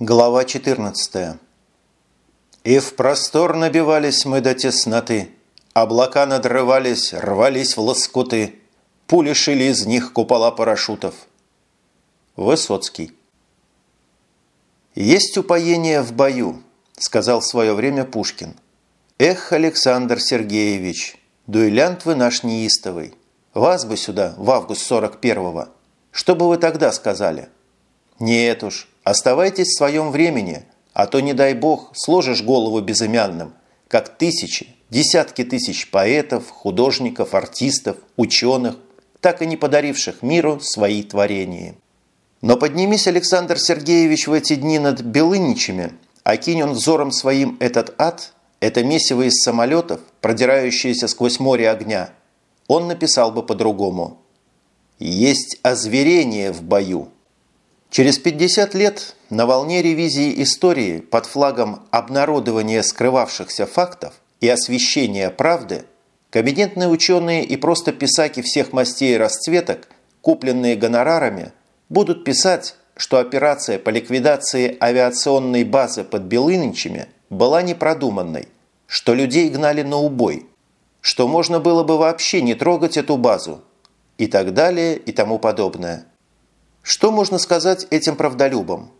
Глава 14 «И в простор набивались мы до тесноты, облака надрывались, рвались в лоскуты, пули шили из них купола парашютов». Высоцкий «Есть упоение в бою», – сказал в свое время Пушкин. «Эх, Александр Сергеевич, дуэлянт вы наш неистовый, вас бы сюда в август 41-го, что бы вы тогда сказали?» «Нет уж, Оставайтесь в своем времени, а то, не дай бог, сложишь голову безымянным, как тысячи, десятки тысяч поэтов, художников, артистов, ученых, так и не подаривших миру свои творения. Но поднимись, Александр Сергеевич, в эти дни над Белыничами, окинь он взором своим этот ад, это месиво из самолетов, продирающееся сквозь море огня, он написал бы по-другому. «Есть озверение в бою». Через 50 лет на волне ревизии истории под флагом обнародования скрывавшихся фактов и освещения правды кабинетные ученые и просто писаки всех мастей и расцветок, купленные гонорарами, будут писать, что операция по ликвидации авиационной базы под Белыничами была непродуманной, что людей гнали на убой, что можно было бы вообще не трогать эту базу и так далее и тому подобное. Что можно сказать этим правдолюбам?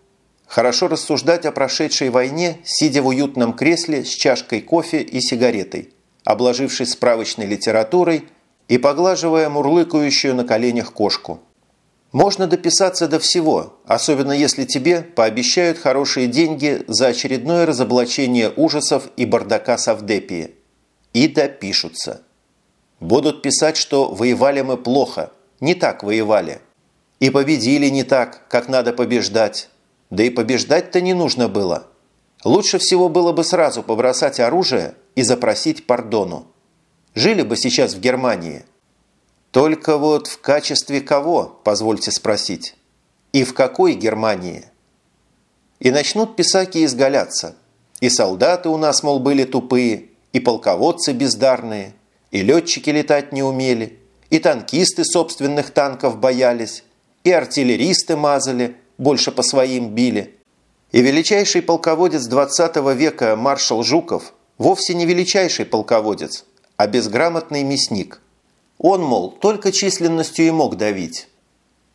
Хорошо рассуждать о прошедшей войне, сидя в уютном кресле с чашкой кофе и сигаретой, обложившись справочной литературой и поглаживая мурлыкающую на коленях кошку. Можно дописаться до всего, особенно если тебе пообещают хорошие деньги за очередное разоблачение ужасов и бардака Савдепии. И допишутся. Будут писать, что воевали мы плохо, не так воевали – и победили не так, как надо побеждать. Да и побеждать-то не нужно было. Лучше всего было бы сразу побросать оружие и запросить пардону. Жили бы сейчас в Германии. Только вот в качестве кого, позвольте спросить? И в какой Германии? И начнут писаки изгаляться. И солдаты у нас, мол, были тупые, и полководцы бездарные, и летчики летать не умели, и танкисты собственных танков боялись, и артиллеристы мазали, больше по своим били. И величайший полководец 20 века маршал Жуков вовсе не величайший полководец, а безграмотный мясник. Он, мол, только численностью и мог давить.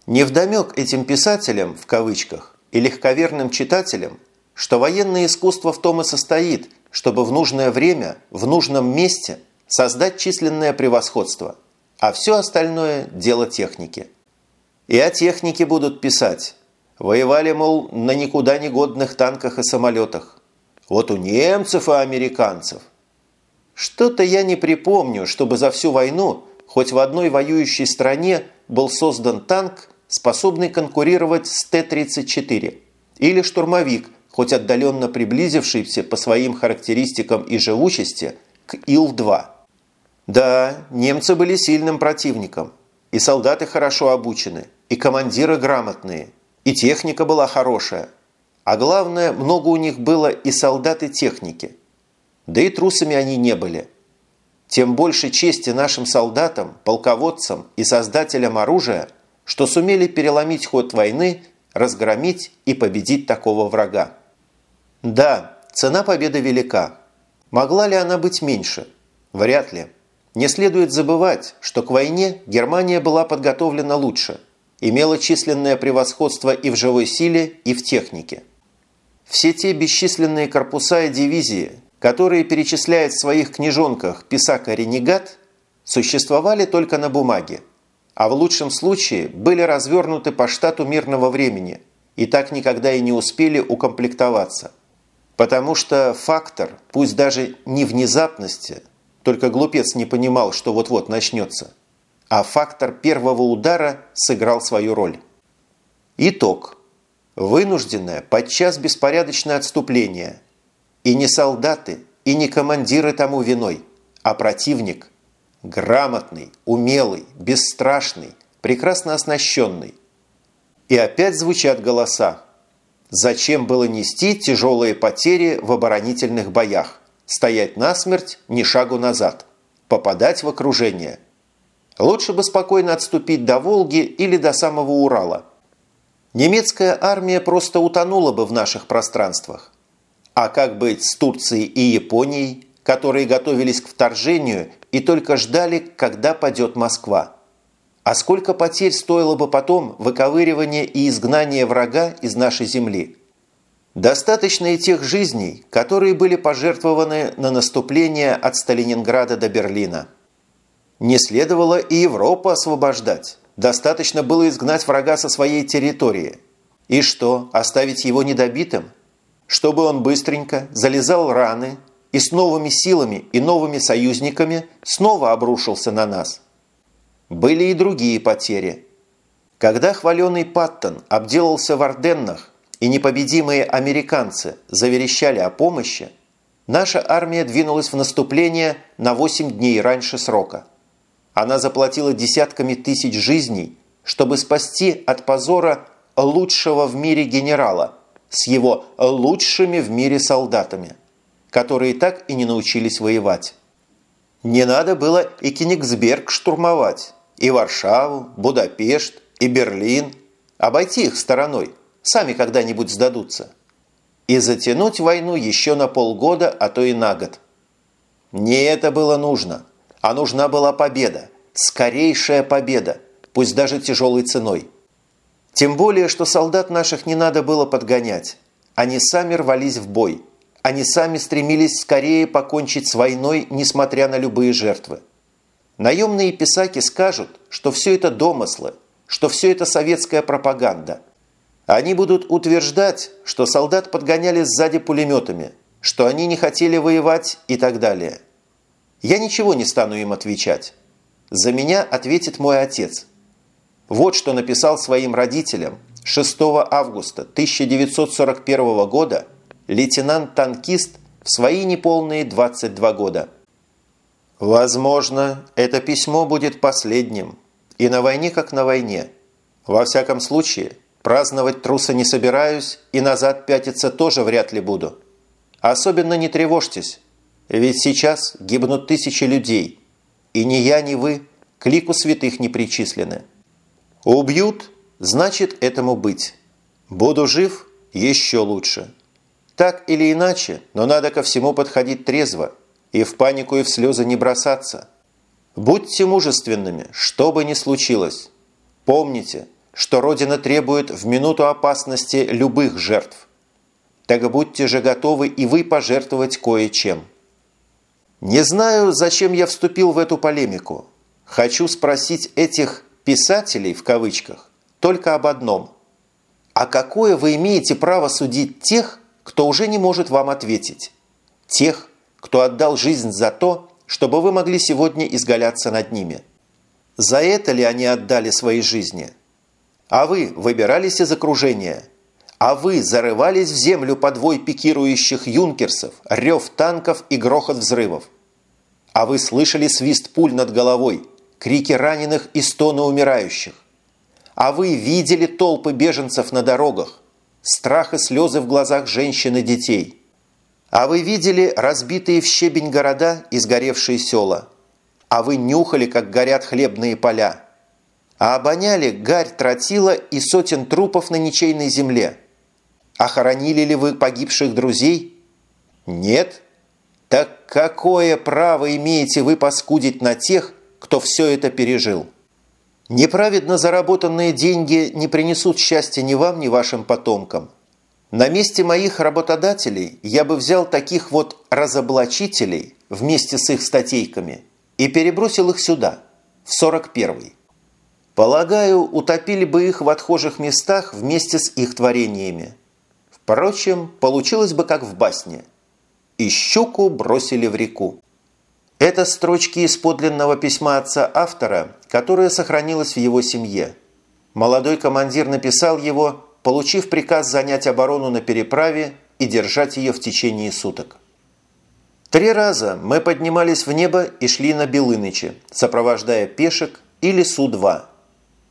Невдомек этим писателям, в кавычках, и легковерным читателям, что военное искусство в том и состоит, чтобы в нужное время, в нужном месте создать численное превосходство, а все остальное – дело техники. И о технике будут писать. Воевали, мол, на никуда не годных танках и самолетах. Вот у немцев и американцев. Что-то я не припомню, чтобы за всю войну хоть в одной воюющей стране был создан танк, способный конкурировать с Т-34, или штурмовик, хоть отдаленно приблизившийся по своим характеристикам и живучести к Ил-2. Да, немцы были сильным противником – и солдаты хорошо обучены, и командиры грамотные, и техника была хорошая. А главное, много у них было и солдат, и техники. Да и трусами они не были. Тем больше чести нашим солдатам, полководцам и создателям оружия, что сумели переломить ход войны, разгромить и победить такого врага. Да, цена победы велика. Могла ли она быть меньше? Вряд ли. Не следует забывать, что к войне Германия была подготовлена лучше, имела численное превосходство и в живой силе, и в технике. Все те бесчисленные корпуса и дивизии, которые перечисляет в своих книжонках писака-ренегат, существовали только на бумаге, а в лучшем случае были развернуты по штату мирного времени и так никогда и не успели укомплектоваться. Потому что фактор, пусть даже не внезапности – только глупец не понимал, что вот-вот начнется. А фактор первого удара сыграл свою роль. Итог. Вынужденное, подчас беспорядочное отступление. И не солдаты, и не командиры тому виной, а противник. Грамотный, умелый, бесстрашный, прекрасно оснащенный. И опять звучат голоса. Зачем было нести тяжелые потери в оборонительных боях? Стоять насмерть, ни шагу назад. Попадать в окружение. Лучше бы спокойно отступить до Волги или до самого Урала. немецкая армия просто утонула бы в наших пространствах. А как быть с Турцией и Японией, которые готовились к вторжению и только ждали, когда падет Москва? А сколько потерь стоило бы потом выковыривание и изгнание врага из нашей земли? Достаточно и тех жизней, которые были пожертвованы на наступление от Сталининграда до Берлина. Не следовало и Европу освобождать. Достаточно было изгнать врага со своей территории. И что, оставить его недобитым? Чтобы он быстренько залезал раны и с новыми силами и новыми союзниками снова обрушился на нас. Были и другие потери. Когда хваленый Паттон обделался в Орденнах и непобедимые американцы заверещали о помощи, наша армия двинулась в наступление на 8 дней раньше срока – она заплатила десятками тысяч жизней, чтобы спасти от позора лучшего в мире генерала с его лучшими в мире солдатами, которые так и не научились воевать. Не надо было и Кенигсберг штурмовать, и Варшаву, Будапешт, и Берлин, обойти их стороной, сами когда-нибудь сдадутся, и затянуть войну еще на полгода, а то и на год. Не это было нужно – а нужна была победа, скорейшая победа, пусть даже тяжелой ценой. Тем более, что солдат наших не надо было подгонять. Они сами рвались в бой. Они сами стремились скорее покончить с войной, несмотря на любые жертвы. Наемные писаки скажут, что все это домыслы, что все это советская пропаганда. Они будут утверждать, что солдат подгоняли сзади пулеметами, что они не хотели воевать и так далее – я ничего не стану им отвечать. За меня ответит мой отец. Вот что написал своим родителям 6 августа 1941 года лейтенант-танкист в свои неполные 22 года. Возможно, это письмо будет последним. И на войне, как на войне. Во всяком случае, праздновать труса не собираюсь и назад пятиться тоже вряд ли буду. Особенно не тревожьтесь. Ведь сейчас гибнут тысячи людей, и ни я, ни вы к лику святых не причислены. Убьют, значит этому быть. Буду жив, еще лучше. Так или иначе, но надо ко всему подходить трезво и в панику и в слезы не бросаться. Будьте мужественными, что бы ни случилось. Помните, что Родина требует в минуту опасности любых жертв. Так будьте же готовы и вы пожертвовать кое-чем. Не знаю, зачем я вступил в эту полемику. Хочу спросить этих «писателей» в кавычках только об одном. А какое вы имеете право судить тех, кто уже не может вам ответить? Тех, кто отдал жизнь за то, чтобы вы могли сегодня изгаляться над ними. За это ли они отдали свои жизни? А вы выбирались из окружения? А вы зарывались в землю подвой пикирующих юнкерсов, рев танков и грохот взрывов? А вы слышали свист пуль над головой, крики раненых и стоны умирающих? А вы видели толпы беженцев на дорогах, страх и слезы в глазах женщин и детей? А вы видели разбитые в щебень города и сгоревшие села? А вы нюхали, как горят хлебные поля? А обоняли гарь тротила и сотен трупов на ничейной земле? А хоронили ли вы погибших друзей? Нет? Так какое право имеете вы поскудить на тех, кто все это пережил? Неправедно заработанные деньги не принесут счастья ни вам, ни вашим потомкам. На месте моих работодателей я бы взял таких вот разоблачителей вместе с их статейками и перебросил их сюда, в 41-й. Полагаю, утопили бы их в отхожих местах вместе с их творениями. Впрочем, получилось бы как в басне – и щуку бросили в реку. Это строчки из подлинного письма отца автора, которое сохранилось в его семье. Молодой командир написал его, получив приказ занять оборону на переправе и держать ее в течение суток. Три раза мы поднимались в небо и шли на Белынычи, сопровождая пешек или Су-2.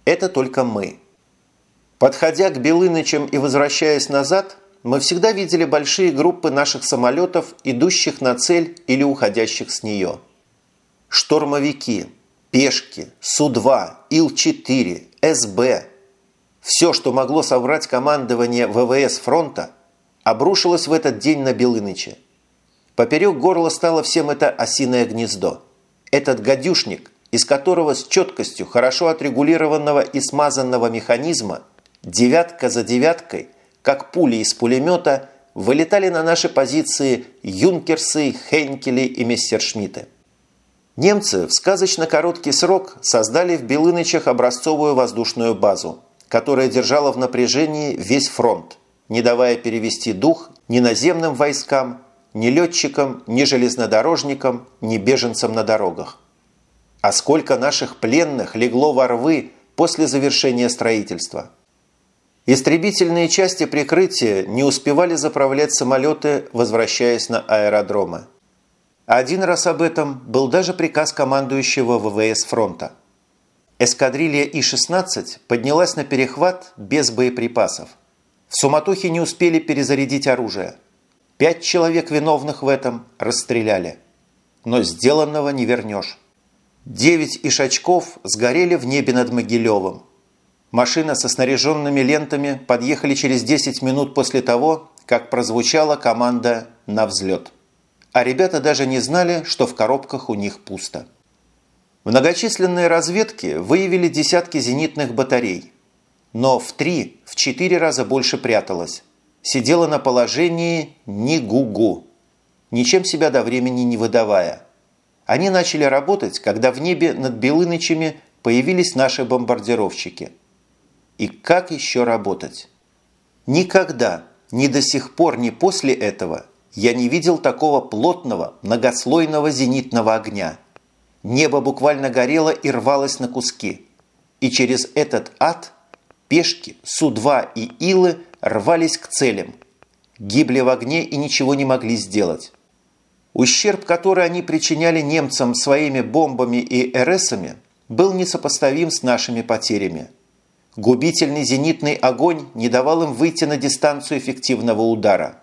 Это только мы. Подходя к Белынычам и возвращаясь назад, мы всегда видели большие группы наших самолетов, идущих на цель или уходящих с нее. Штурмовики, пешки, Су-2, Ил-4, СБ. Все, что могло собрать командование ВВС фронта, обрушилось в этот день на Белыныча. Поперек горла стало всем это осиное гнездо. Этот гадюшник, из которого с четкостью хорошо отрегулированного и смазанного механизма девятка за девяткой, как пули из пулемета, вылетали на наши позиции юнкерсы, хенкели и мессершмитты. Немцы в сказочно короткий срок создали в Белынычах образцовую воздушную базу, которая держала в напряжении весь фронт, не давая перевести дух ни наземным войскам, ни летчикам, ни железнодорожникам, ни беженцам на дорогах. А сколько наших пленных легло во рвы после завершения строительства. Истребительные части прикрытия не успевали заправлять самолеты, возвращаясь на аэродромы. Один раз об этом был даже приказ командующего ВВС фронта. Эскадрилья И-16 поднялась на перехват без боеприпасов. В суматохе не успели перезарядить оружие. Пять человек виновных в этом расстреляли. Но сделанного не вернешь. Девять ишачков сгорели в небе над Могилевым. Машина со снаряженными лентами подъехали через 10 минут после того, как прозвучала команда «на взлет» а ребята даже не знали, что в коробках у них пусто. Многочисленные разведки выявили десятки зенитных батарей, но в три, в четыре раза больше пряталось. Сидела на положении «ни гу-гу», ничем себя до времени не выдавая. Они начали работать, когда в небе над Белынычами появились наши бомбардировщики. И как еще работать? Никогда, ни до сих пор, ни после этого – я не видел такого плотного, многослойного зенитного огня. Небо буквально горело и рвалось на куски. И через этот ад пешки, Су-2 и Илы рвались к целям. Гибли в огне и ничего не могли сделать. Ущерб, который они причиняли немцам своими бомбами и РСами, был несопоставим с нашими потерями. Губительный зенитный огонь не давал им выйти на дистанцию эффективного удара –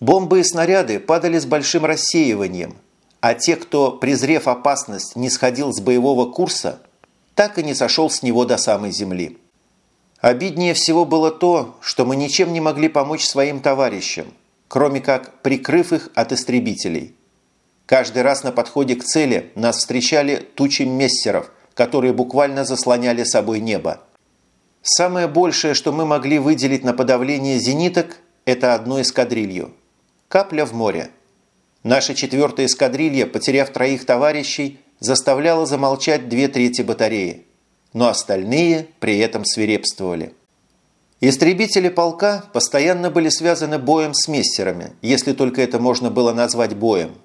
Бомбы и снаряды падали с большим рассеиванием, а те, кто, презрев опасность, не сходил с боевого курса, так и не сошел с него до самой земли. Обиднее всего было то, что мы ничем не могли помочь своим товарищам, кроме как прикрыв их от истребителей. Каждый раз на подходе к цели нас встречали тучи мессеров, которые буквально заслоняли собой небо. Самое большее, что мы могли выделить на подавление зениток, это одну эскадрилью – Капля в море. Наша четвертая эскадрилья, потеряв троих товарищей, заставляла замолчать две трети батареи, но остальные при этом свирепствовали. Истребители полка постоянно были связаны боем с мессерами, если только это можно было назвать боем.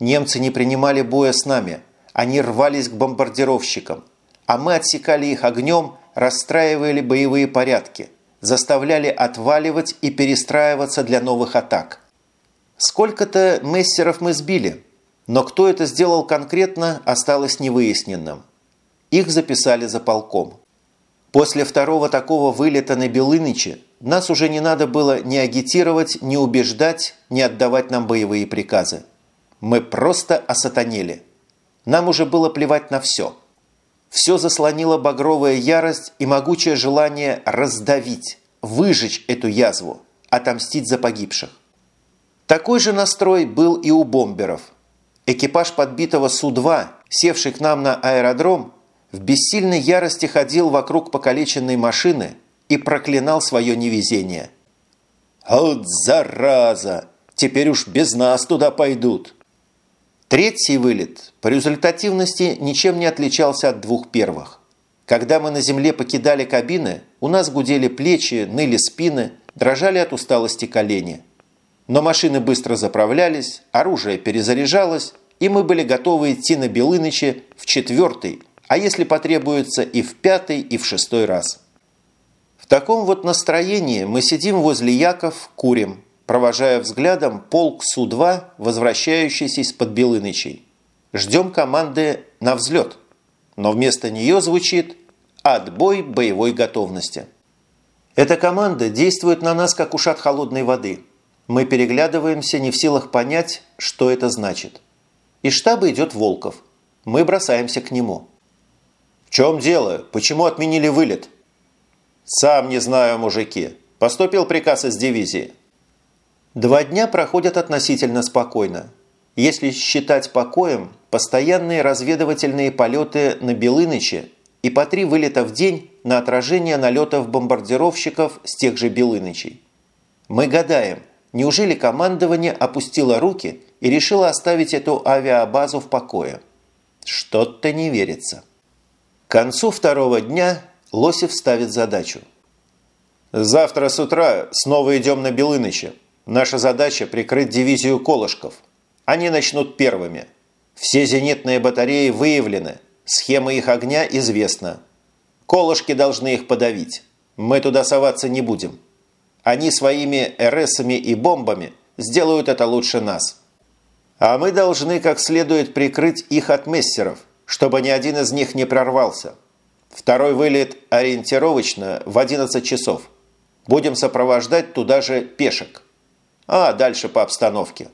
Немцы не принимали боя с нами, они рвались к бомбардировщикам, а мы отсекали их огнем, расстраивали боевые порядки, заставляли отваливать и перестраиваться для новых атак. Сколько-то мессеров мы сбили, но кто это сделал конкретно, осталось невыясненным. Их записали за полком. После второго такого вылета на Белыныче нас уже не надо было ни агитировать, ни убеждать, ни отдавать нам боевые приказы. Мы просто осатанели. Нам уже было плевать на все. Все заслонила багровая ярость и могучее желание раздавить, выжечь эту язву, отомстить за погибших. Такой же настрой был и у бомберов. Экипаж подбитого Су-2, севший к нам на аэродром, в бессильной ярости ходил вокруг покалеченной машины и проклинал свое невезение. «Вот зараза! Теперь уж без нас туда пойдут!» Третий вылет по результативности ничем не отличался от двух первых. Когда мы на земле покидали кабины, у нас гудели плечи, ныли спины, дрожали от усталости колени – но машины быстро заправлялись, оружие перезаряжалось, и мы были готовы идти на Белыныче в четвертый, а если потребуется и в пятый, и в шестой раз. В таком вот настроении мы сидим возле Яков, курим, провожая взглядом полк Су-2, возвращающийся из-под Белынычей. Ждем команды на взлет, но вместо нее звучит «Отбой боевой готовности». Эта команда действует на нас, как ушат холодной воды – мы переглядываемся, не в силах понять, что это значит. Из штаба идет Волков. Мы бросаемся к нему. «В чем дело? Почему отменили вылет?» «Сам не знаю, мужики. Поступил приказ из дивизии». Два дня проходят относительно спокойно. Если считать покоем, постоянные разведывательные полеты на Белыныче и по три вылета в день на отражение налетов бомбардировщиков с тех же Белынычей. Мы гадаем, неужели командование опустило руки и решило оставить эту авиабазу в покое? Что-то не верится. К концу второго дня Лосев ставит задачу. «Завтра с утра снова идем на Белыныче. Наша задача – прикрыть дивизию Колышков. Они начнут первыми. Все зенитные батареи выявлены, схема их огня известна. Колышки должны их подавить. Мы туда соваться не будем. Они своими РСами и бомбами сделают это лучше нас. А мы должны как следует прикрыть их от мессеров, чтобы ни один из них не прорвался. Второй вылет ориентировочно в 11 часов. Будем сопровождать туда же пешек а дальше по обстановке.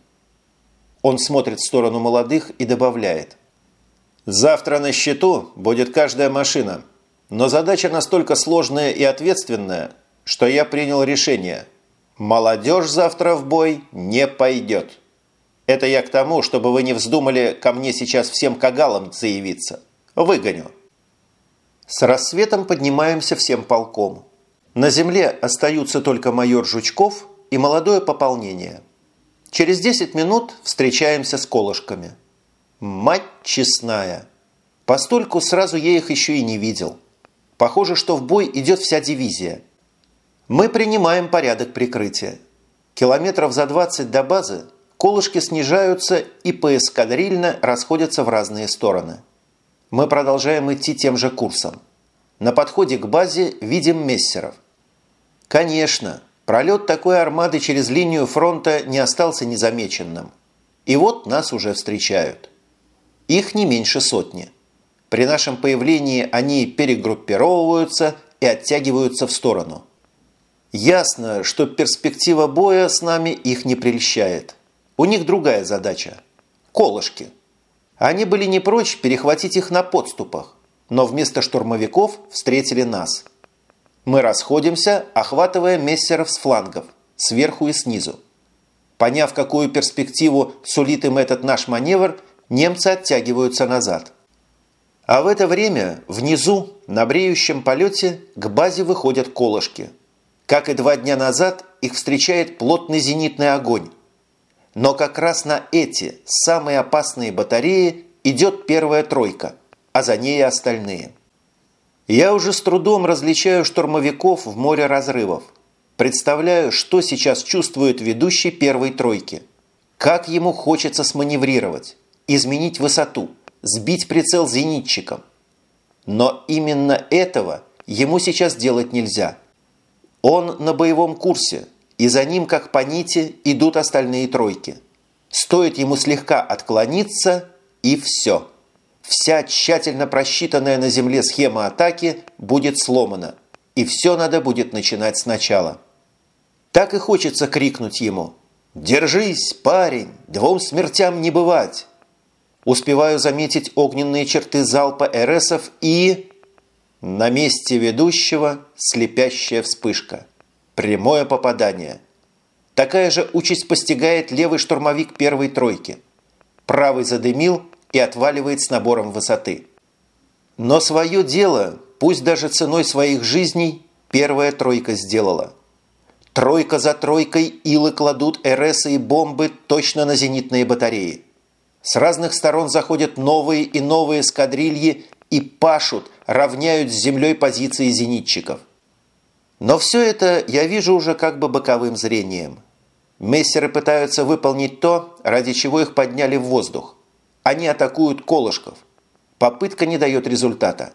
Он смотрит в сторону молодых и добавляет. Завтра на счету будет каждая машина, но задача настолько сложная и ответственная, что я принял решение. Молодежь завтра в бой не пойдет. Это я к тому, чтобы вы не вздумали ко мне сейчас всем кагалам заявиться. Выгоню. С рассветом поднимаемся всем полком. На земле остаются только майор Жучков и молодое пополнение. Через 10 минут встречаемся с колышками. Мать честная! Постольку сразу я их еще и не видел. Похоже, что в бой идет вся дивизия. Мы принимаем порядок прикрытия. Километров за 20 до базы колышки снижаются и поэскадрильно расходятся в разные стороны. Мы продолжаем идти тем же курсом. На подходе к базе видим мессеров. Конечно, Пролет такой армады через линию фронта не остался незамеченным. И вот нас уже встречают. Их не меньше сотни. При нашем появлении они перегруппировываются и оттягиваются в сторону. Ясно, что перспектива боя с нами их не прельщает. У них другая задача – колышки. Они были не прочь перехватить их на подступах, но вместо штурмовиков встретили нас – мы расходимся, охватывая мессеров с флангов, сверху и снизу. Поняв, какую перспективу сулит им этот наш маневр, немцы оттягиваются назад. А в это время внизу, на бреющем полете, к базе выходят колышки. Как и два дня назад, их встречает плотный зенитный огонь. Но как раз на эти самые опасные батареи идет первая тройка, а за ней и остальные – я уже с трудом различаю штурмовиков в море разрывов. Представляю, что сейчас чувствует ведущий первой тройки. Как ему хочется сманеврировать, изменить высоту, сбить прицел зенитчиком. Но именно этого ему сейчас делать нельзя. Он на боевом курсе, и за ним, как по нити, идут остальные тройки. Стоит ему слегка отклониться, и все – Вся тщательно просчитанная на земле схема атаки будет сломана, и все надо будет начинать сначала. Так и хочется крикнуть ему «Держись, парень, двум смертям не бывать!» Успеваю заметить огненные черты залпа РСов и... На месте ведущего слепящая вспышка. Прямое попадание. Такая же участь постигает левый штурмовик первой тройки. Правый задымил, и отваливает с набором высоты. Но свое дело, пусть даже ценой своих жизней, первая тройка сделала. Тройка за тройкой илы кладут РС и бомбы точно на зенитные батареи. С разных сторон заходят новые и новые эскадрильи и пашут, равняют с землей позиции зенитчиков. Но все это я вижу уже как бы боковым зрением. Мессеры пытаются выполнить то, ради чего их подняли в воздух. Они атакуют колышков. Попытка не дает результата.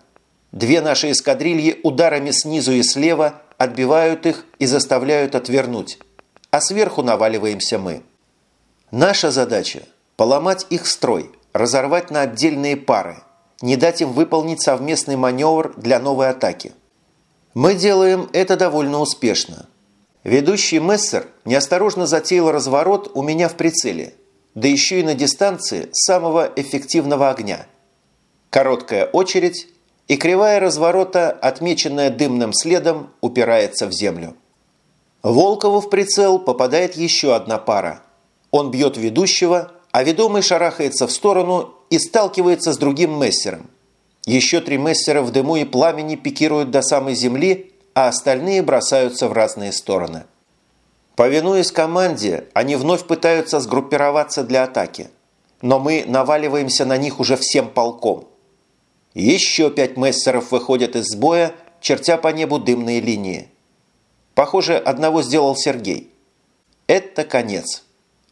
Две наши эскадрильи ударами снизу и слева отбивают их и заставляют отвернуть. А сверху наваливаемся мы. Наша задача – поломать их строй, разорвать на отдельные пары, не дать им выполнить совместный маневр для новой атаки. Мы делаем это довольно успешно. Ведущий Мессер неосторожно затеял разворот у меня в прицеле – да еще и на дистанции самого эффективного огня. Короткая очередь, и кривая разворота, отмеченная дымным следом, упирается в землю. Волкову в прицел попадает еще одна пара. Он бьет ведущего, а ведомый шарахается в сторону и сталкивается с другим мессером. Еще три мессера в дыму и пламени пикируют до самой земли, а остальные бросаются в разные стороны. Повинуясь команде, они вновь пытаются сгруппироваться для атаки. Но мы наваливаемся на них уже всем полком. Еще пять мессеров выходят из боя, чертя по небу дымные линии. Похоже, одного сделал Сергей. Это конец.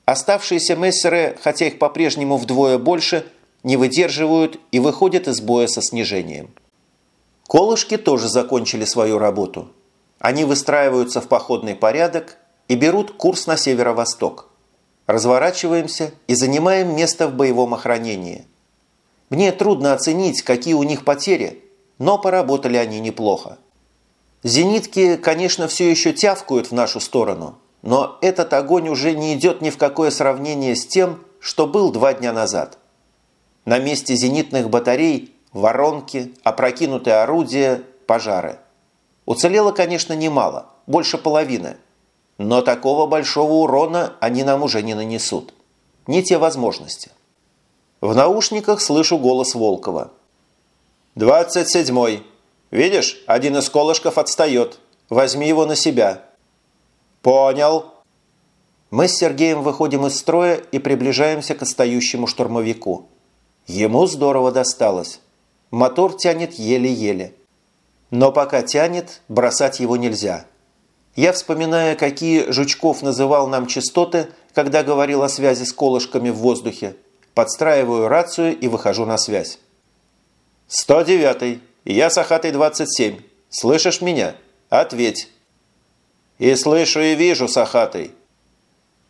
Оставшиеся мессеры, хотя их по-прежнему вдвое больше, не выдерживают и выходят из боя со снижением. Колышки тоже закончили свою работу. Они выстраиваются в походный порядок и берут курс на северо-восток. Разворачиваемся и занимаем место в боевом охранении. Мне трудно оценить, какие у них потери, но поработали они неплохо. Зенитки, конечно, все еще тявкают в нашу сторону, но этот огонь уже не идет ни в какое сравнение с тем, что был два дня назад. На месте зенитных батарей воронки, опрокинутые орудия, пожары. Уцелело, конечно, немало, больше половины. Но такого большого урона они нам уже не нанесут. Не те возможности. В наушниках слышу голос Волкова. «Двадцать седьмой. Видишь, один из колышков отстает. Возьми его на себя». «Понял». Мы с Сергеем выходим из строя и приближаемся к отстающему штурмовику. Ему здорово досталось. Мотор тянет еле-еле. Но пока тянет, бросать его нельзя. Я вспоминаю, какие Жучков называл нам частоты, когда говорил о связи с колышками в воздухе, подстраиваю рацию и выхожу на связь. «109-й. Я Сахатый 27. Слышишь меня? Ответь». «И слышу, и вижу, Сахатый.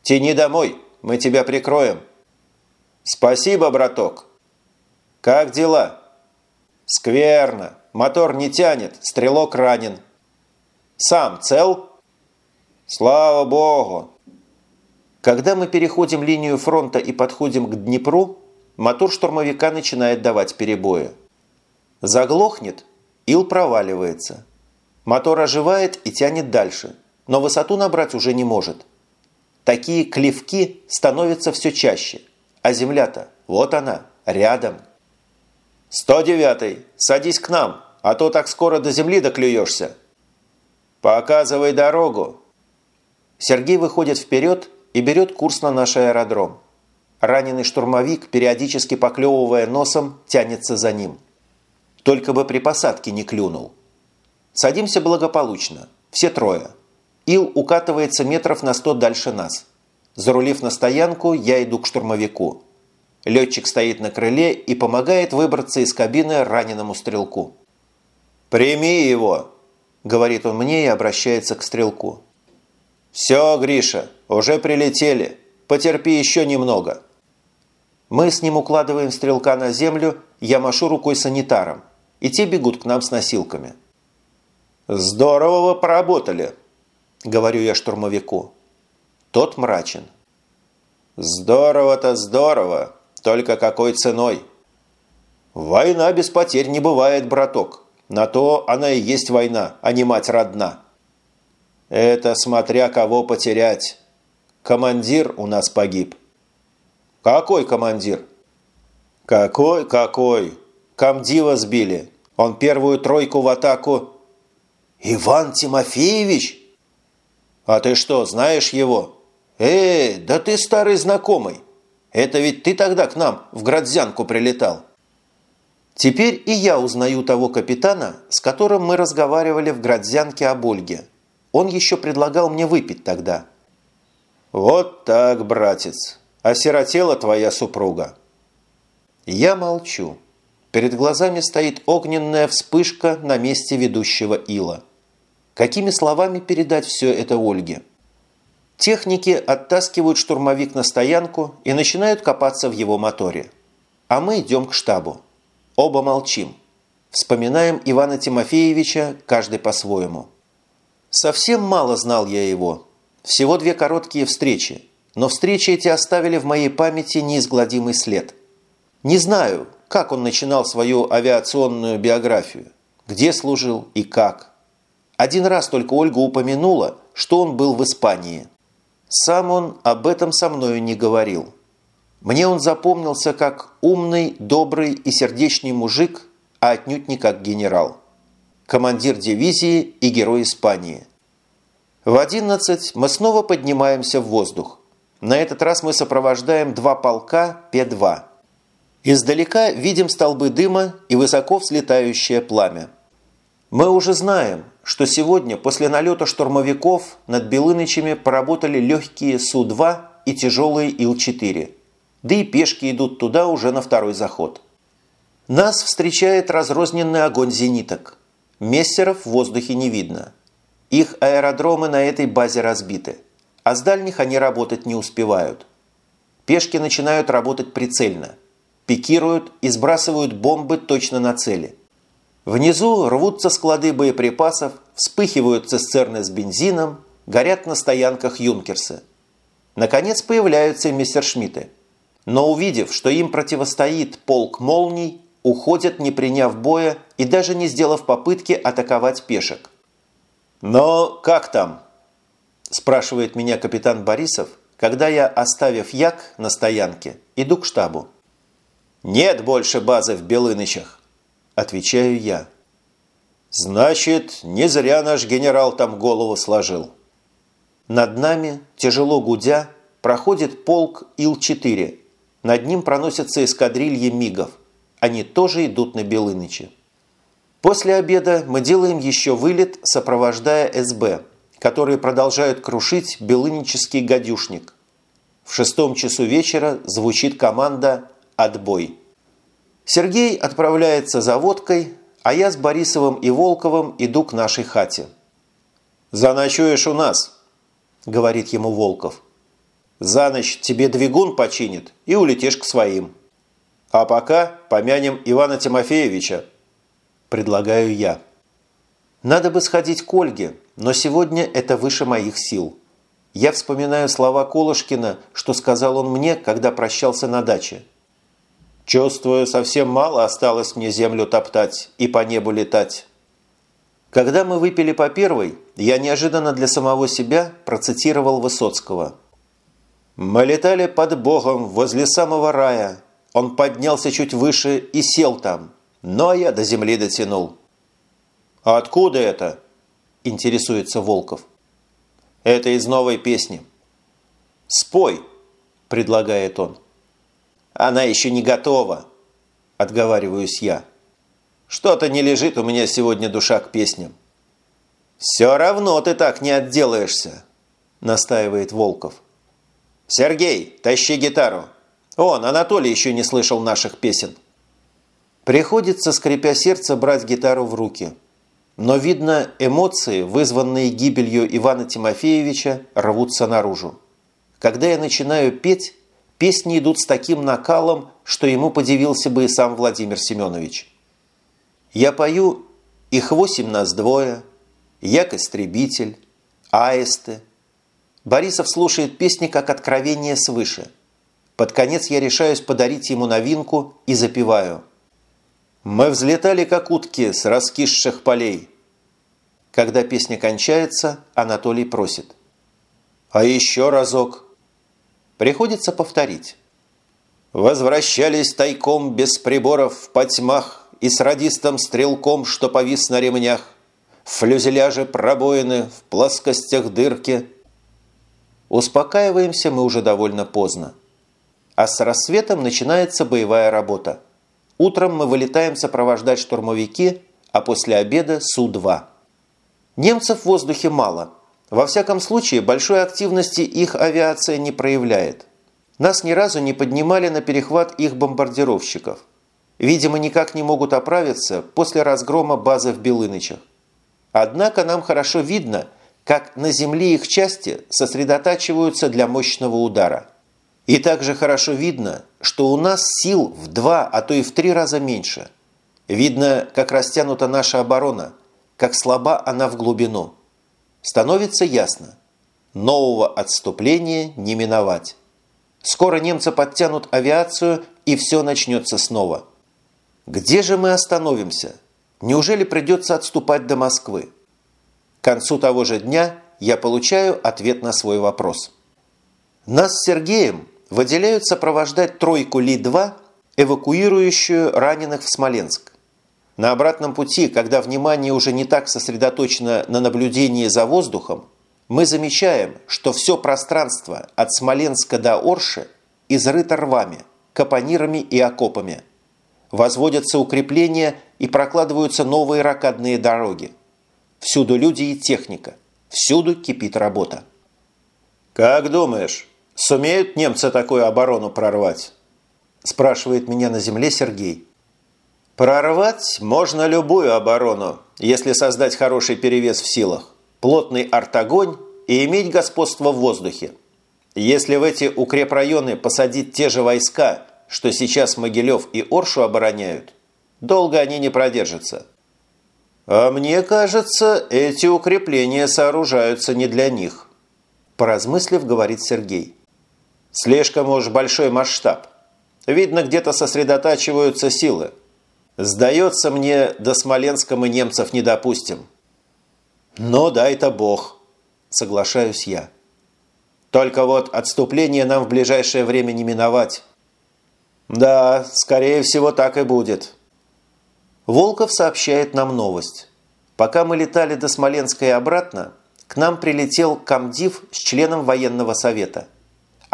Тяни домой, мы тебя прикроем». «Спасибо, браток». «Как дела?» «Скверно. Мотор не тянет, стрелок ранен». «Сам цел?» «Слава Богу!» Когда мы переходим линию фронта и подходим к Днепру, мотор штурмовика начинает давать перебои. Заглохнет, ил проваливается. Мотор оживает и тянет дальше, но высоту набрать уже не может. Такие клевки становятся все чаще, а земля-то, вот она, рядом. «109-й, садись к нам, а то так скоро до земли доклюешься». «Показывай дорогу». Сергей выходит вперед и берет курс на наш аэродром. Раненый штурмовик, периодически поклевывая носом, тянется за ним. Только бы при посадке не клюнул. Садимся благополучно. Все трое. Ил укатывается метров на сто дальше нас. Зарулив на стоянку, я иду к штурмовику. Летчик стоит на крыле и помогает выбраться из кабины раненому стрелку. «Прими его!» – говорит он мне и обращается к стрелку. «Все, Гриша, уже прилетели. Потерпи еще немного». Мы с ним укладываем стрелка на землю, я машу рукой санитаром – и те бегут к нам с носилками. «Здорово вы поработали», – говорю я штурмовику. Тот мрачен. «Здорово-то здорово, только какой ценой?» «Война без потерь не бывает, браток. На то она и есть война, а не мать родна». «Это смотря кого потерять. Командир у нас погиб». «Какой командир?» «Какой, какой? Камдива сбили. Он первую тройку в атаку... «Иван Тимофеевич?» «А ты что, знаешь его?» «Эй, да ты старый знакомый. Это ведь ты тогда к нам в Градзянку прилетал». Теперь и я узнаю того капитана, с которым мы разговаривали в Градзянке об Ольге. Он еще предлагал мне выпить тогда. «Вот так, братец. Осиротела твоя супруга». Я молчу. Перед глазами стоит огненная вспышка на месте ведущего ила. Какими словами передать все это Ольге? Техники оттаскивают штурмовик на стоянку и начинают копаться в его моторе. А мы идем к штабу. Оба молчим. Вспоминаем Ивана Тимофеевича, каждый по-своему. Совсем мало знал я его. Всего две короткие встречи. Но встречи эти оставили в моей памяти неизгладимый след. Не знаю, как он начинал свою авиационную биографию, где служил и как. Один раз только Ольга упомянула, что он был в Испании. Сам он об этом со мною не говорил. Мне он запомнился как умный, добрый и сердечный мужик, а отнюдь не как генерал. Командир дивизии и герой Испании. В 11 мы снова поднимаемся в воздух. На этот раз мы сопровождаем два полка П-2. Издалека видим столбы дыма и высоко взлетающее пламя. Мы уже знаем, что сегодня после налета штурмовиков над Белынычами поработали легкие Су-2 и тяжелые Ил-4. Да и пешки идут туда уже на второй заход. Нас встречает разрозненный огонь зениток. Мессеров в воздухе не видно. Их аэродромы на этой базе разбиты, а с дальних они работать не успевают. Пешки начинают работать прицельно. Пикируют и сбрасывают бомбы точно на цели – Внизу рвутся склады боеприпасов, вспыхивают цистерны с бензином, горят на стоянках юнкерсы. Наконец появляются мессершмитты. Но увидев, что им противостоит полк молний, уходят, не приняв боя и даже не сделав попытки атаковать пешек. «Но как там?» – спрашивает меня капитан Борисов, когда я, оставив як на стоянке, иду к штабу. «Нет больше базы в Белынычах. Отвечаю я. Значит, не зря наш генерал там голову сложил. Над нами, тяжело гудя, проходит полк Ил-4. Над ним проносятся эскадрильи МИГов. Они тоже идут на Белынычи. После обеда мы делаем еще вылет, сопровождая СБ, которые продолжают крушить Белынический гадюшник. В шестом часу вечера звучит команда «Отбой». Сергей отправляется за водкой, а я с Борисовым и Волковым иду к нашей хате. «Заночуешь у нас», – говорит ему Волков. «За ночь тебе двигун починит и улетишь к своим. А пока помянем Ивана Тимофеевича», – предлагаю я. Надо бы сходить к Ольге, но сегодня это выше моих сил. Я вспоминаю слова Колышкина, что сказал он мне, когда прощался на даче – Чувствую, совсем мало осталось мне землю топтать и по небу летать. Когда мы выпили по первой, я неожиданно для самого себя процитировал Высоцкого. «Мы летали под Богом возле самого рая. Он поднялся чуть выше и сел там, но я до земли дотянул». «А откуда это?» – интересуется Волков. «Это из новой песни». «Спой», – предлагает он. Она еще не готова, отговариваюсь я. Что-то не лежит у меня сегодня душа к песням. Все равно ты так не отделаешься, настаивает Волков. Сергей, тащи гитару. Он, Анатолий, еще не слышал наших песен. Приходится, скрипя сердце, брать гитару в руки. Но, видно, эмоции, вызванные гибелью Ивана Тимофеевича, рвутся наружу. Когда я начинаю петь, Песни идут с таким накалом, что ему подивился бы и сам Владимир Семенович. Я пою «Их восемь нас двое», «Як-истребитель», «Аисты». Борисов слушает песни как откровение свыше. Под конец я решаюсь подарить ему новинку и запеваю. «Мы взлетали, как утки с раскисших полей». Когда песня кончается, Анатолий просит. «А еще разок». Приходится повторить. Возвращались тайком без приборов в потьмах И с радистом-стрелком, что повис на ремнях, В флюзеляже пробоины, в плоскостях дырки. Успокаиваемся мы уже довольно поздно. А с рассветом начинается боевая работа. Утром мы вылетаем сопровождать штурмовики, а после обеда Су-2. Немцев в воздухе мало – во всяком случае, большой активности их авиация не проявляет. Нас ни разу не поднимали на перехват их бомбардировщиков. Видимо, никак не могут оправиться после разгрома базы в Белынычах. Однако нам хорошо видно, как на земле их части сосредотачиваются для мощного удара. И также хорошо видно, что у нас сил в два, а то и в три раза меньше. Видно, как растянута наша оборона, как слаба она в глубину становится ясно. Нового отступления не миновать. Скоро немцы подтянут авиацию, и все начнется снова. Где же мы остановимся? Неужели придется отступать до Москвы? К концу того же дня я получаю ответ на свой вопрос. Нас с Сергеем выделяют сопровождать тройку Ли-2, эвакуирующую раненых в Смоленск. На обратном пути, когда внимание уже не так сосредоточено на наблюдении за воздухом, мы замечаем, что все пространство от Смоленска до Орши изрыто рвами, капонирами и окопами. Возводятся укрепления и прокладываются новые ракадные дороги. Всюду люди и техника. Всюду кипит работа. «Как думаешь, сумеют немцы такую оборону прорвать?» спрашивает меня на земле Сергей. Прорвать можно любую оборону, если создать хороший перевес в силах, плотный артогонь и иметь господство в воздухе. Если в эти укрепрайоны посадить те же войска, что сейчас Могилев и Оршу обороняют, долго они не продержатся. А мне кажется, эти укрепления сооружаются не для них, поразмыслив, говорит Сергей. Слишком уж большой масштаб. Видно, где-то сосредотачиваются силы. Сдается мне, до Смоленска мы немцев не допустим. Но дай-то Бог, соглашаюсь я. Только вот отступление нам в ближайшее время не миновать. Да, скорее всего, так и будет. Волков сообщает нам новость. Пока мы летали до Смоленска и обратно, к нам прилетел комдив с членом военного совета.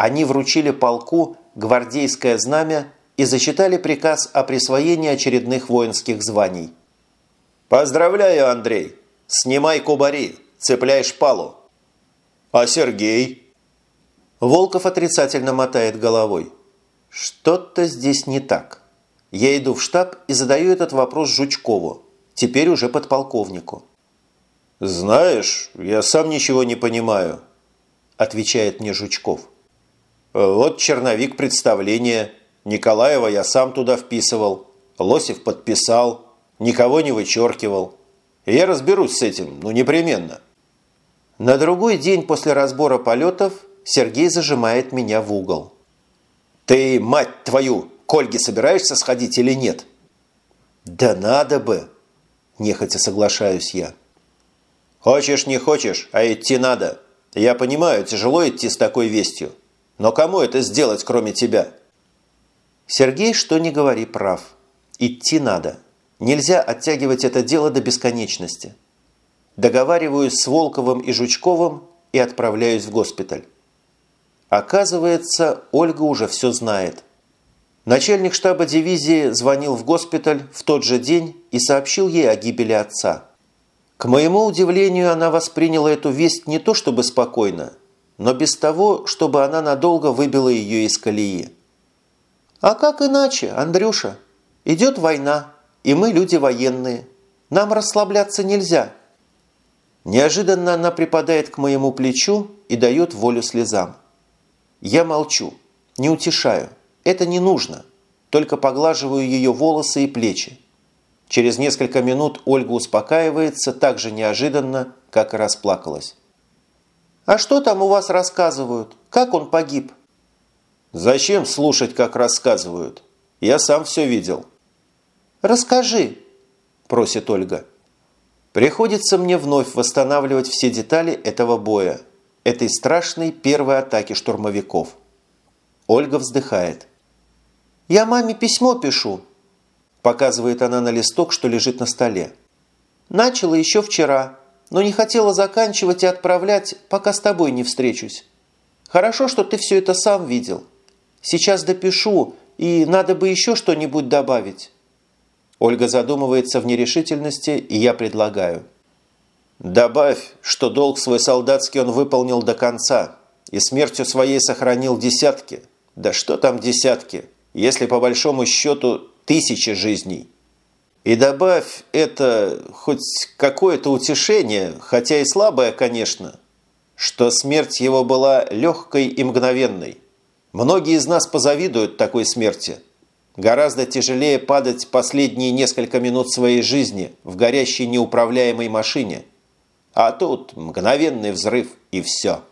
Они вручили полку гвардейское знамя и зачитали приказ о присвоении очередных воинских званий. «Поздравляю, Андрей! Снимай кубари, цепляй шпалу!» «А Сергей?» Волков отрицательно мотает головой. «Что-то здесь не так. Я иду в штаб и задаю этот вопрос Жучкову, теперь уже подполковнику». «Знаешь, я сам ничего не понимаю», – отвечает мне Жучков. «Вот черновик представления. Николаева я сам туда вписывал. Лосев подписал. Никого не вычеркивал. я разберусь с этим, ну непременно. На другой день после разбора полетов Сергей зажимает меня в угол. «Ты, мать твою, к Ольге собираешься сходить или нет?» «Да надо бы!» – нехотя соглашаюсь я. «Хочешь, не хочешь, а идти надо. Я понимаю, тяжело идти с такой вестью. Но кому это сделать, кроме тебя?» Сергей, что ни говори, прав. Идти надо. Нельзя оттягивать это дело до бесконечности. Договариваюсь с Волковым и Жучковым и отправляюсь в госпиталь. Оказывается, Ольга уже все знает. Начальник штаба дивизии звонил в госпиталь в тот же день и сообщил ей о гибели отца. К моему удивлению, она восприняла эту весть не то чтобы спокойно, но без того, чтобы она надолго выбила ее из колеи. А как иначе, Андрюша? Идет война, и мы люди военные. Нам расслабляться нельзя. Неожиданно она припадает к моему плечу и дает волю слезам. Я молчу, не утешаю. Это не нужно. Только поглаживаю ее волосы и плечи. Через несколько минут Ольга успокаивается так же неожиданно, как и расплакалась. «А что там у вас рассказывают? Как он погиб?» Зачем слушать, как рассказывают? Я сам все видел. Расскажи, просит Ольга. Приходится мне вновь восстанавливать все детали этого боя, этой страшной первой атаки штурмовиков. Ольга вздыхает. «Я маме письмо пишу», – показывает она на листок, что лежит на столе. «Начала еще вчера, но не хотела заканчивать и отправлять, пока с тобой не встречусь. Хорошо, что ты все это сам видел. Сейчас допишу, и надо бы еще что-нибудь добавить». Ольга задумывается в нерешительности, и я предлагаю. «Добавь, что долг свой солдатский он выполнил до конца, и смертью своей сохранил десятки. Да что там десятки, если по большому счету тысячи жизней. И добавь это хоть какое-то утешение, хотя и слабое, конечно, что смерть его была легкой и мгновенной. Многие из нас позавидуют такой смерти. Гораздо тяжелее падать последние несколько минут своей жизни в горящей неуправляемой машине. А тут мгновенный взрыв и все.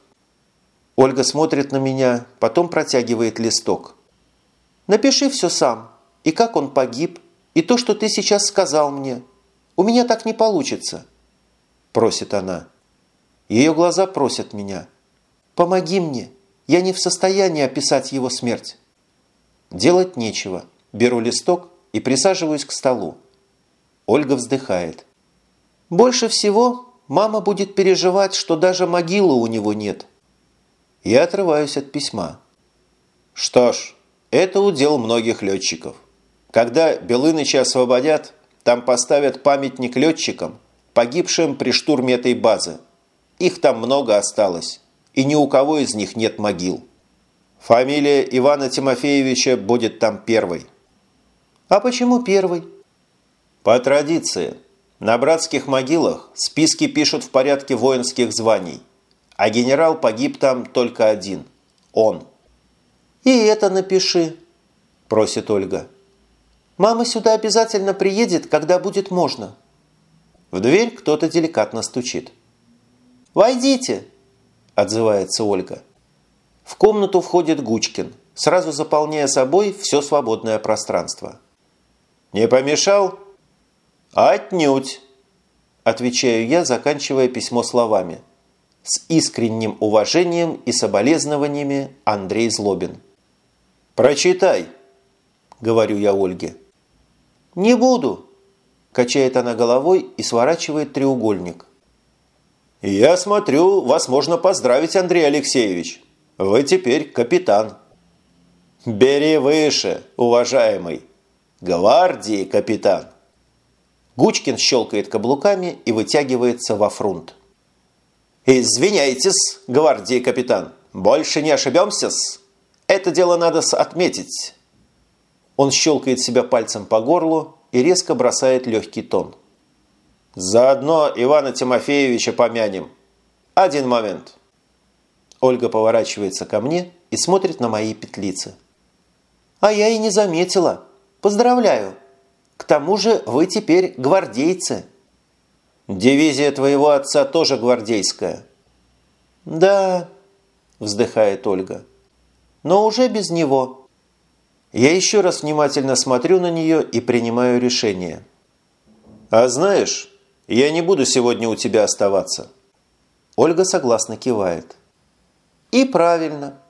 Ольга смотрит на меня, потом протягивает листок. «Напиши все сам. И как он погиб, И то, что ты сейчас сказал мне. У меня так не получится», – просит она. Ее глаза просят меня. «Помоги мне, я не в состоянии описать его смерть». Делать нечего. Беру листок и присаживаюсь к столу. Ольга вздыхает. «Больше всего мама будет переживать, что даже могилы у него нет». Я отрываюсь от письма. Что ж, это удел многих летчиков. Когда Белыныча освободят, там поставят памятник летчикам, погибшим при штурме этой базы. Их там много осталось, и ни у кого из них нет могил. Фамилия Ивана Тимофеевича будет там первой. А почему первой? По традиции. На братских могилах списки пишут в порядке воинских званий, а генерал погиб там только один – он – «И это напиши», – просит Ольга. «Мама сюда обязательно приедет, когда будет можно». В дверь кто-то деликатно стучит. «Войдите!» – отзывается Ольга. В комнату входит Гучкин, сразу заполняя собой все свободное пространство. «Не помешал?» «Отнюдь!» – отвечаю я, заканчивая письмо словами. С искренним уважением и соболезнованиями Андрей Злобин. «Прочитай», – говорю я Ольге. «Не буду», – качает она головой и сворачивает треугольник. «Я смотрю, вас можно поздравить, Андрей Алексеевич. Вы теперь капитан». «Бери выше, уважаемый. Гвардии капитан». Гучкин щелкает каблуками и вытягивается во фрунт. «Извиняйтесь, гвардии капитан, больше не ошибемся-с?» Это дело надо отметить. Он щелкает себя пальцем по горлу и резко бросает легкий тон. Заодно Ивана Тимофеевича помянем. Один момент. Ольга поворачивается ко мне и смотрит на мои петлицы. А я и не заметила. Поздравляю. К тому же вы теперь гвардейцы. Дивизия твоего отца тоже гвардейская. Да, вздыхает Ольга но уже без него. Я еще раз внимательно смотрю на нее и принимаю решение. «А знаешь, я не буду сегодня у тебя оставаться». Ольга согласно кивает. «И правильно».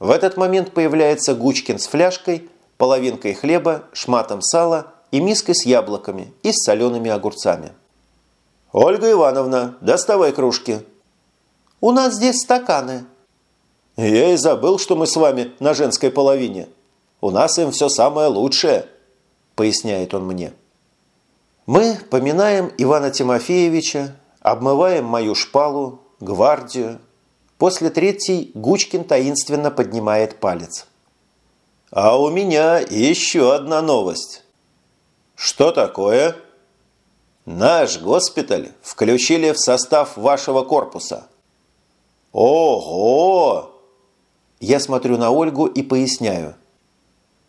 В этот момент появляется Гучкин с фляжкой, половинкой хлеба, шматом сала и миской с яблоками и с солеными огурцами. «Ольга Ивановна, доставай кружки». «У нас здесь стаканы», я и забыл, что мы с вами на женской половине. У нас им все самое лучшее, поясняет он мне. Мы поминаем Ивана Тимофеевича, обмываем мою шпалу, гвардию. После третьей Гучкин таинственно поднимает палец. А у меня еще одна новость. Что такое? Наш госпиталь включили в состав вашего корпуса. Ого! Я смотрю на Ольгу и поясняю.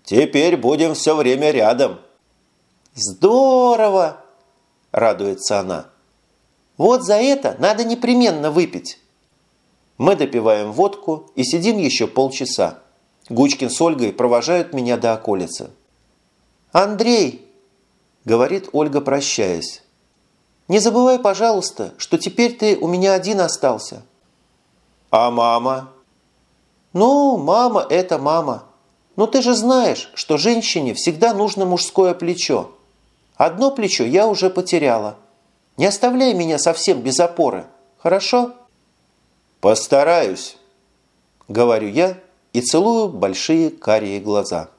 «Теперь будем все время рядом». «Здорово!» – радуется она. «Вот за это надо непременно выпить». Мы допиваем водку и сидим еще полчаса. Гучкин с Ольгой провожают меня до околицы. «Андрей!» – говорит Ольга, прощаясь. «Не забывай, пожалуйста, что теперь ты у меня один остался». «А мама?» «Ну, мама – это мама. Но ты же знаешь, что женщине всегда нужно мужское плечо. Одно плечо я уже потеряла. Не оставляй меня совсем без опоры, хорошо?» «Постараюсь», – говорю я и целую большие карие глаза.